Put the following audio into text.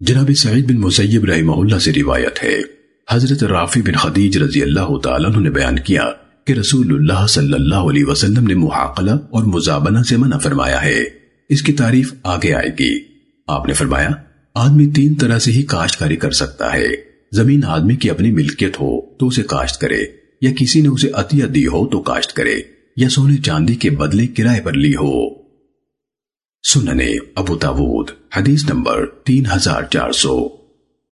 جناب سعید بن مسیب رحمہ اللہ سے روایت ہے۔ حضرت رافی بن خدیج رضی اللہ تعالیٰ نے بیان کیا کہ رسول اللہ صلی اللہ علیہ وسلم نے محاقلہ اور مزابنہ سے منع فرمایا ہے۔ اس کی تعریف آگے آئے گی۔ آپ نے فرمایا، آدمی تین طرح سے ہی کاشتکاری کر سکتا ہے۔ زمین آدمی کی اپنی ملکیت ہو تو اسے کاشت کرے، یا کسی نے اسے عطیہ دی ہو تو کاشت کرے، یا سونے چاندی کے بدلے کرائے پر لی ہو۔ سننے ابو تاود حدیث نمبر تین ہزار چار سو